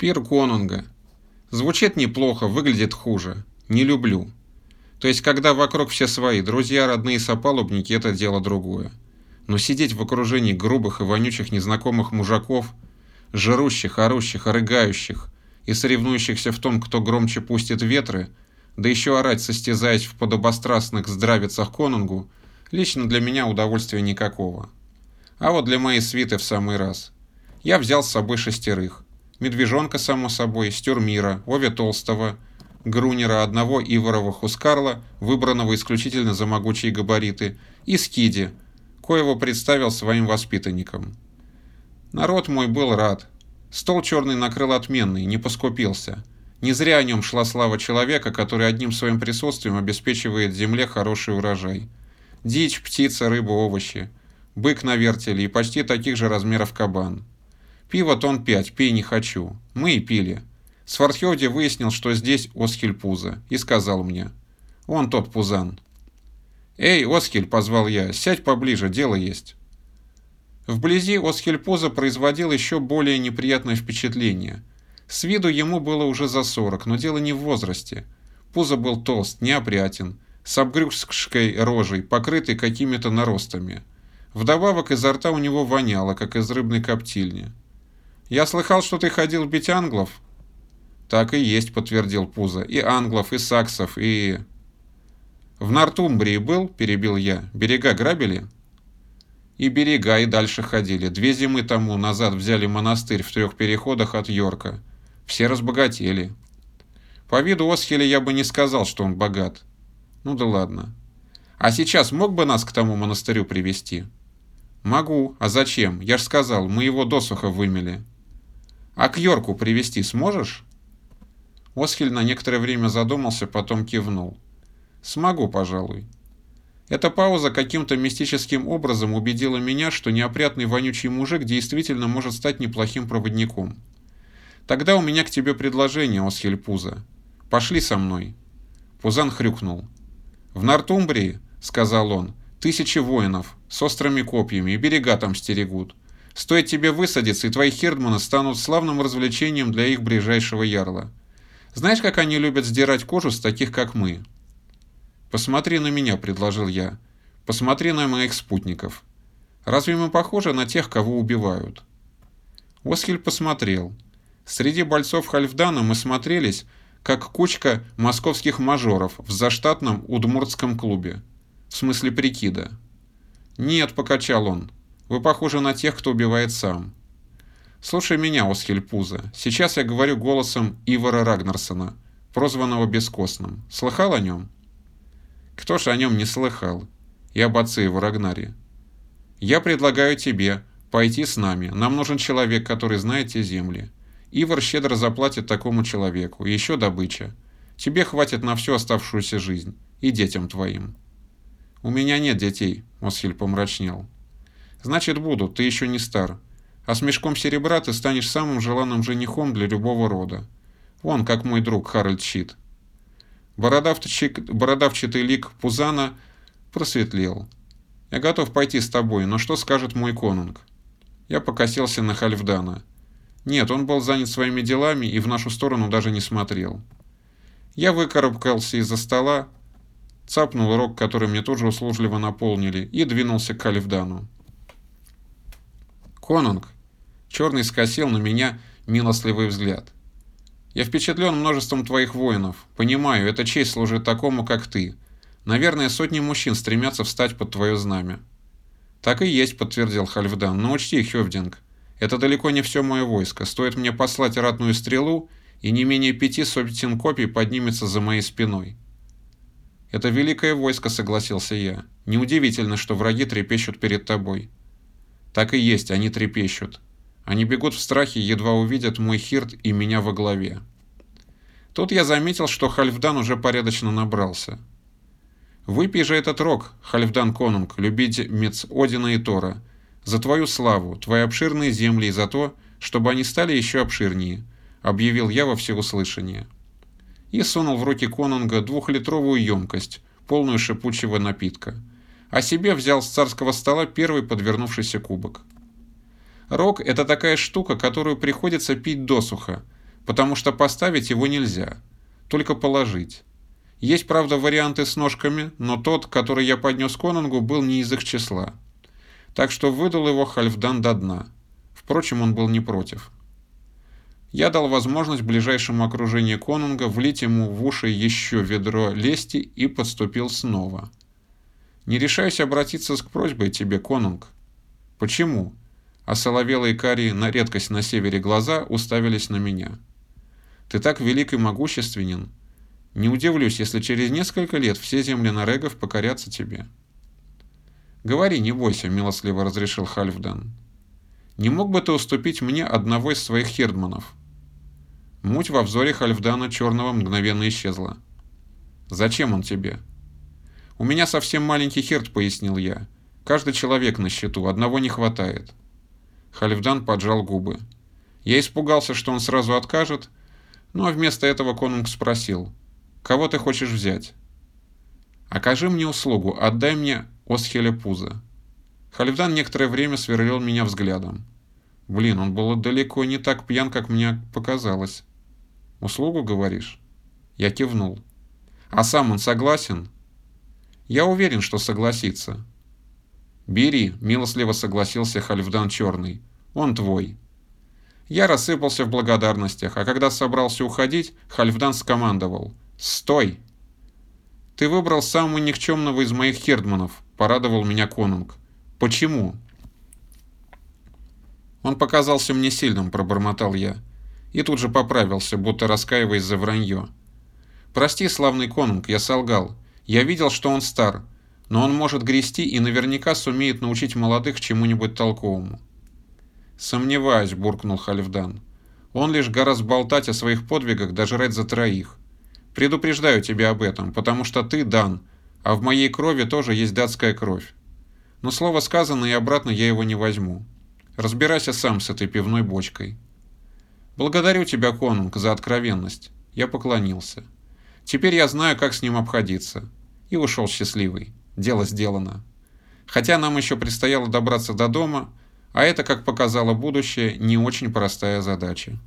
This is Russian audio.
Пир Конунга. Звучит неплохо, выглядит хуже. Не люблю. То есть, когда вокруг все свои, друзья, родные сопалубники – это дело другое. Но сидеть в окружении грубых и вонючих незнакомых мужиков, жрущих, орущих, рыгающих и соревнующихся в том, кто громче пустит ветры, да еще орать, состязаясь в подобострастных здравицах конунгу, лично для меня удовольствия никакого. А вот для моей свиты в самый раз. Я взял с собой шестерых – Медвежонка, само собой, Стюрмира, Ови Толстого, Грунера, одного Иворова Хускарла, выбранного исключительно за могучие габариты, и Скиди, коего представил своим воспитанникам. Народ мой был рад. Стол черный накрыл отменный, не поскупился. Не зря о нем шла слава человека, который одним своим присутствием обеспечивает земле хороший урожай. Дичь, птица, рыба, овощи. Бык на вертеле и почти таких же размеров кабан. Пиво тон пять, пей не хочу. Мы и пили. Свардхевди выяснил, что здесь Оскель Пуза, и сказал мне. Он тот Пузан. «Эй, Оскель!» – позвал я. «Сядь поближе, дело есть». Вблизи Оскель Пуза производил еще более неприятное впечатление. С виду ему было уже за сорок, но дело не в возрасте. Пузо был толст, неопрятен, с обгрюзгской рожей, покрытый какими-то наростами. Вдобавок изо рта у него воняло, как из рыбной коптильни. «Я слыхал, что ты ходил бить англов?» «Так и есть», — подтвердил Пузо. «И англов, и саксов, и...» «В Нортумбрии был?» — перебил я. «Берега грабили?» «И берега, и дальше ходили. Две зимы тому назад взяли монастырь в трех переходах от Йорка. Все разбогатели. По виду Осхеля я бы не сказал, что он богат. Ну да ладно. А сейчас мог бы нас к тому монастырю привести? «Могу. А зачем? Я ж сказал, мы его досуха вымели». А к Йорку привести сможешь? Осхель на некоторое время задумался, потом кивнул. Смогу, пожалуй. Эта пауза каким-то мистическим образом убедила меня, что неопрятный вонючий мужик действительно может стать неплохим проводником. Тогда у меня к тебе предложение, Осхель Пуза. Пошли со мной. Пузан хрюкнул. В Нортумбрии, сказал он, тысячи воинов с острыми копьями и берега там стерегут. Стоит тебе высадиться, и твои хердманы станут славным развлечением для их ближайшего ярла. Знаешь, как они любят сдирать кожу с таких, как мы? Посмотри на меня, предложил я. Посмотри на моих спутников. Разве мы похожи на тех, кого убивают? Оскель посмотрел. Среди бойцов Хальфдана мы смотрелись, как кучка московских мажоров в заштатном удмуртском клубе. В смысле прикида. «Нет», — покачал он, вы похожи на тех, кто убивает сам. Слушай меня, Осхель Пуза. Сейчас я говорю голосом Ивара Рагнарсона, прозванного Бескостным. Слыхал о нем? Кто ж о нем не слыхал? И об отце его Рагнаре. Я предлагаю тебе пойти с нами. Нам нужен человек, который знает те земли. Ивар щедро заплатит такому человеку. Еще добыча. Тебе хватит на всю оставшуюся жизнь. И детям твоим. У меня нет детей, Осхель помрачнел. Значит, будут, ты еще не стар. А с мешком серебра ты станешь самым желанным женихом для любого рода. Вон, как мой друг Харальд Щит. Бородавчатый лик Пузана просветлел. Я готов пойти с тобой, но что скажет мой конунг? Я покосился на Хальфдана. Нет, он был занят своими делами и в нашу сторону даже не смотрел. Я выкарабкался из-за стола, цапнул рог, который мне тоже услужливо наполнили, и двинулся к Хальфдану. «Конунг!» Черный скосил на меня милостливый взгляд. «Я впечатлен множеством твоих воинов. Понимаю, это честь служить такому, как ты. Наверное, сотни мужчин стремятся встать под твое знамя». «Так и есть», — подтвердил Хальфдан. «Но учти, Хевдинг, это далеко не все мое войско. Стоит мне послать ратную стрелу, и не менее пяти сотен копий поднимется за моей спиной». «Это великое войско», — согласился я. «Неудивительно, что враги трепещут перед тобой». Так и есть, они трепещут. Они бегут в страхе, едва увидят мой хирт и меня во главе. Тут я заметил, что Хальфдан уже порядочно набрался. «Выпей же этот рог, Хальфдан Конунг, любимец Одина и Тора, за твою славу, твои обширные земли и за то, чтобы они стали еще обширнее», объявил я во всеуслышание. И сунул в руки Конунга двухлитровую емкость, полную шипучего напитка – а себе взял с царского стола первый подвернувшийся кубок. Рог – это такая штука, которую приходится пить досуха, потому что поставить его нельзя, только положить. Есть, правда, варианты с ножками, но тот, который я поднес Конунгу, был не из их числа. Так что выдал его Хальфдан до дна. Впрочем, он был не против. Я дал возможность ближайшему окружению Конунга влить ему в уши еще ведро лести и подступил снова. «Не решаюсь обратиться с просьбой тебе, Конунг». «Почему?» А соловелые карие на редкость на севере глаза уставились на меня. «Ты так велик и могущественен, не удивлюсь, если через несколько лет все земли Нарегов покорятся тебе. Говори, не бойся, милостливо разрешил Хальфдан. Не мог бы ты уступить мне одного из своих хердманов? Муть во взоре Хальфдана черного мгновенно исчезла. Зачем он тебе? У меня совсем маленький херд, пояснил я. Каждый человек на счету, одного не хватает. Хальфдан поджал губы. Я испугался, что он сразу откажет, но вместо этого конунг спросил. Кого ты хочешь взять? Окажи мне услугу, отдай мне Осхеля Пуза. Хальфдан некоторое время сверлил меня взглядом. Блин, он был далеко не так пьян, как мне показалось. Услугу, говоришь? Я кивнул. А сам он согласен? Я уверен, что согласится. Бери, милостливо согласился Хальфдан Черный. Он твой. Я рассыпался в благодарностях, а когда собрался уходить, Хальфдан скомандовал. «Стой!» «Ты выбрал самого никчемного из моих хердманов», — порадовал меня конунг. «Почему?» «Он показался мне сильным», — пробормотал я. И тут же поправился, будто раскаиваясь за вранье. «Прости, славный конунг, я солгал. Я видел, что он стар, но он может грести и наверняка сумеет научить молодых чему-нибудь толковому». «Сомневаюсь», — буркнул Хальфдан. «Он лишь гораздо болтать о своих подвигах, даже жрать за троих. Предупреждаю тебя об этом, потому что ты дан, а в моей крови тоже есть датская кровь. Но слово сказано, и обратно я его не возьму. Разбирайся сам с этой пивной бочкой. Благодарю тебя, конунг, за откровенность. Я поклонился. Теперь я знаю, как с ним обходиться. И ушел счастливый. Дело сделано. Хотя нам еще предстояло добраться до дома, а это, как показало будущее, не очень простая задача.